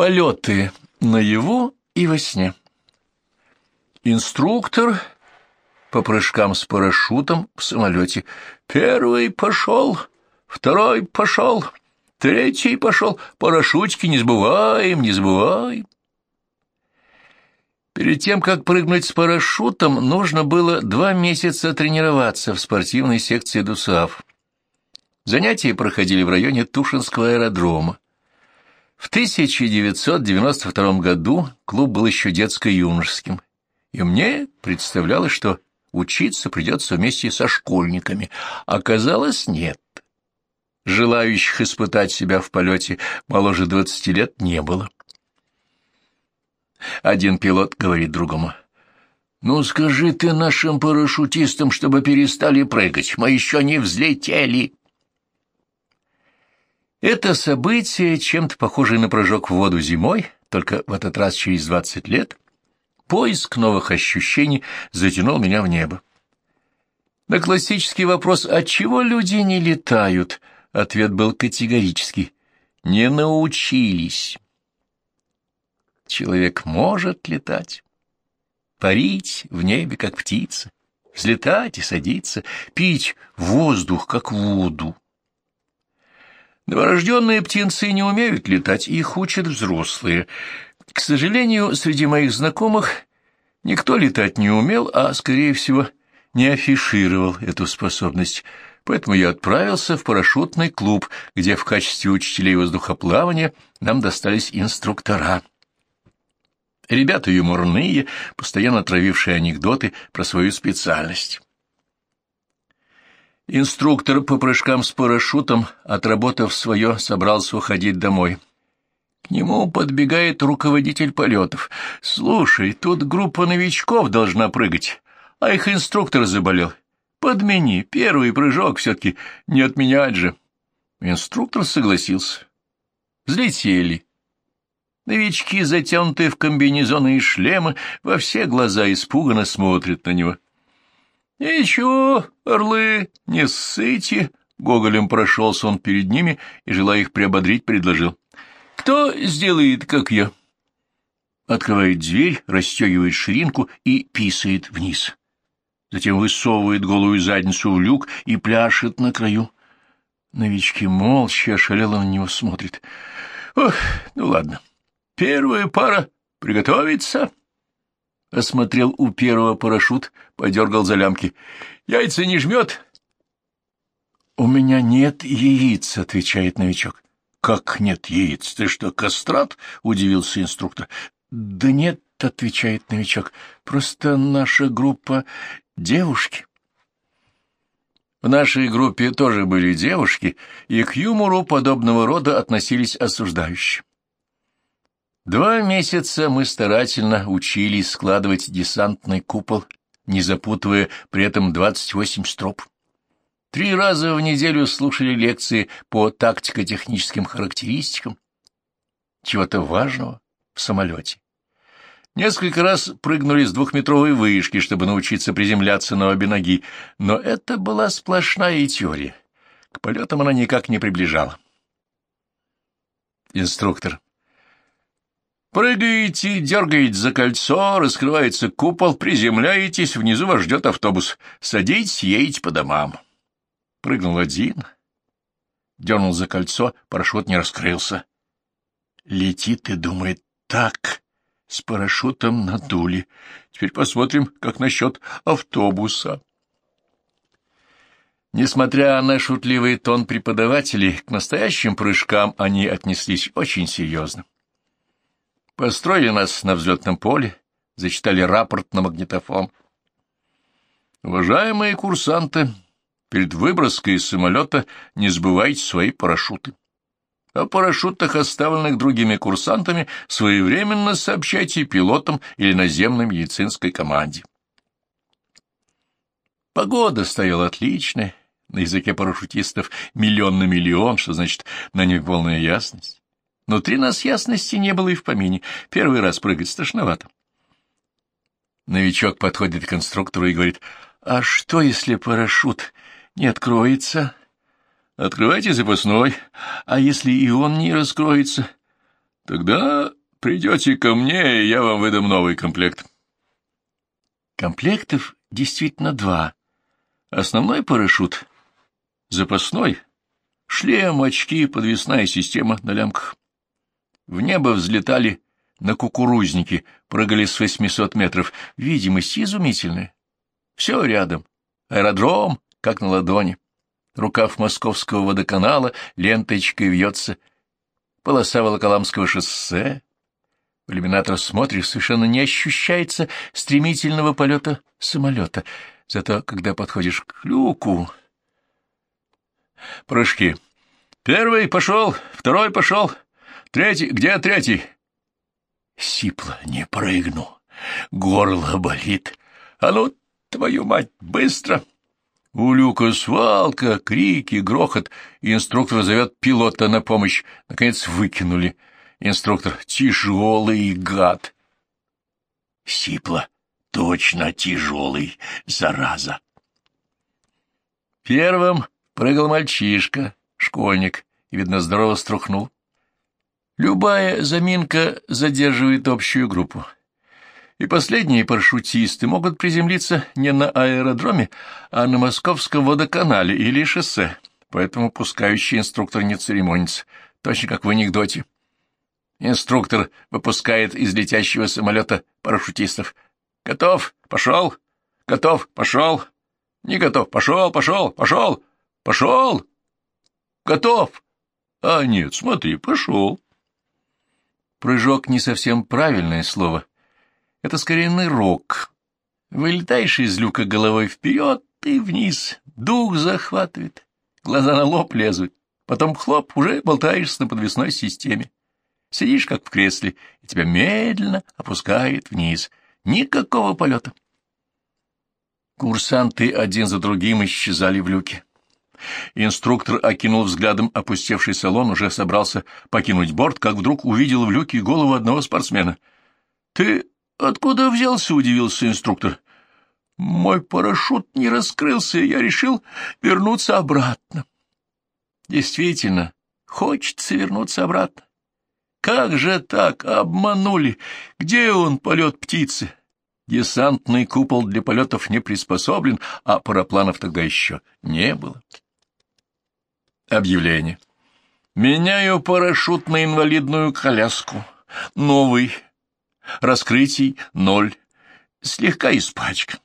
Полеты наяву и во сне. Инструктор по прыжкам с парашютом в самолете. Первый пошел, второй пошел, третий пошел. Парашютики не забываем, не забываем. Перед тем, как прыгнуть с парашютом, нужно было два месяца тренироваться в спортивной секции ДУСАФ. Занятия проходили в районе Тушинского аэродрома. В 1992 году клуб был еще детско-юношеским, и мне представлялось, что учиться придется вместе со школьниками. Оказалось, нет. Желающих испытать себя в полете моложе 20 лет не было. Один пилот говорит другому. «Ну, скажи ты нашим парашютистам, чтобы перестали прыгать, мы еще не взлетели». Это событие, чем-то похожее на прыжок в воду зимой, только в этот раз через двадцать лет, поиск новых ощущений затянул меня в небо. На классический вопрос «Отчего люди не летают?» ответ был категорический «Не научились». Человек может летать, парить в небе, как птица, взлетать и садиться, пить воздух, как воду. Новорожденные птенцы не умеют летать, их учат взрослые. К сожалению, среди моих знакомых никто летать не умел, а, скорее всего, не афишировал эту способность, поэтому я отправился в парашютный клуб, где в качестве учителей воздухоплавания нам достались инструктора. Ребята юморные, постоянно травившие анекдоты про свою специальность. Инструктор по прыжкам с парашютом, отработав свое, собрался уходить домой. К нему подбегает руководитель полетов. «Слушай, тут группа новичков должна прыгать, а их инструктор заболел. Подмени, первый прыжок все-таки не отменять же». Инструктор согласился. Взлетели. Новички, затянутые в комбинезоны и шлемы, во все глаза испуганно смотрят на него. «Ничего, орлы, не ссыте!» Гоголем прошелся он перед ними и, желая их приободрить, предложил. «Кто сделает, как я?» Открывает дверь, расстегивает ширинку и писает вниз. Затем высовывает голую задницу в люк и пляшет на краю. Новички молча ошалело на него смотрят. «Ох, ну ладно. Первая пара приготовиться!» Осмотрел у первого парашют, подергал за лямки. «Яйца не жмет?» «У меня нет яиц», — отвечает новичок. «Как нет яиц? Ты что, кастрат?» — удивился инструктор. «Да нет», — отвечает новичок, — «просто наша группа девушки». В нашей группе тоже были девушки, и к юмору подобного рода относились осуждающе. Два месяца мы старательно учились складывать десантный купол, не запутывая при этом двадцать восемь строп. Три раза в неделю слушали лекции по тактико-техническим характеристикам чего-то важного в самолете. Несколько раз прыгнули с двухметровой вышки, чтобы научиться приземляться на обе ноги, но это была сплошная теория. К полетам она никак не приближала. Инструктор. Прыгаете, дергаете за кольцо, раскрывается купол, приземляетесь, внизу вас ждет автобус. Садитесь, едете по домам. Прыгнул один, дернул за кольцо, парашют не раскрылся. Летит и думает, так, с парашютом надули. Теперь посмотрим, как насчет автобуса. Несмотря на шутливый тон преподавателей, к настоящим прыжкам они отнеслись очень серьезно. Построили нас на взлетном поле, зачитали рапорт на магнитофон. Уважаемые курсанты, перед выброской из самолета не забывайте свои парашюты. О парашютах, оставленных другими курсантами, своевременно сообщайте пилотам или наземной медицинской команде. Погода стояла отличная, на языке парашютистов миллион на миллион, что значит на ней полная ясность. Внутри нас ясности не было и в помине. Первый раз прыгать страшновато. Новичок подходит к конструктору и говорит, «А что, если парашют не откроется?» «Открывайте запасной. А если и он не раскроется?» Тогда придете ко мне, и я вам выдам новый комплект. Комплектов действительно два. Основной парашют, запасной, шлем, очки, подвесная система на лямках. В небо взлетали на кукурузники, прыгали с 800 метров. Видимость изумительная. Все рядом. Аэродром, как на ладони. Рукав московского водоканала ленточкой вьется. Полоса Волоколамского шоссе. В иллюминатор смотришь, совершенно не ощущается стремительного полета самолета. Зато, когда подходишь к люку... Прыжки. Первый пошел, второй пошел, третий... Где третий? Сипло, не прыгну. Горло болит. А ну, твою мать, быстро! У люка свалка, крики, грохот. Инструктор зовет пилота на помощь. Наконец выкинули. Инструктор тяжелый гад. Сипло. Точно тяжелый, зараза. Первым прыгал мальчишка, школьник, и, видно, здорово струхнул. Любая заминка задерживает общую группу. И последние парашютисты могут приземлиться не на аэродроме, а на московском водоканале или шоссе, поэтому пускающий инструктор не церемонится, точно как в анекдоте. Инструктор выпускает из летящего самолета парашютистов. «Готов? Пошел! Готов? Пошел! Не готов? Пошел! Пошел! Пошел! Пошел! Готов! А нет, смотри, пошел!» Прыжок не совсем правильное слово. Это скорее нырок. Вылетаешь из люка головой вперед и вниз, дух захватывает, глаза на лоб лезут, потом хлоп, уже болтаешься на подвесной системе. Сидишь как в кресле, и тебя медленно опускает вниз. Никакого полета. Курсанты один за другим исчезали в люке. Инструктор окинул взглядом опустевший салон, уже собрался покинуть борт, как вдруг увидел в люке голову одного спортсмена. — Ты откуда взялся? — удивился инструктор. — Мой парашют не раскрылся, и я решил вернуться обратно. Действительно, хочется вернуться обратно. Как же так? Обманули. Где он, полет птицы? Десантный купол для полетов не приспособлен, а парапланов тогда еще не было. Объявление. Меняю парашют на инвалидную коляску. Новый. Раскрытий ноль. Слегка испачкан.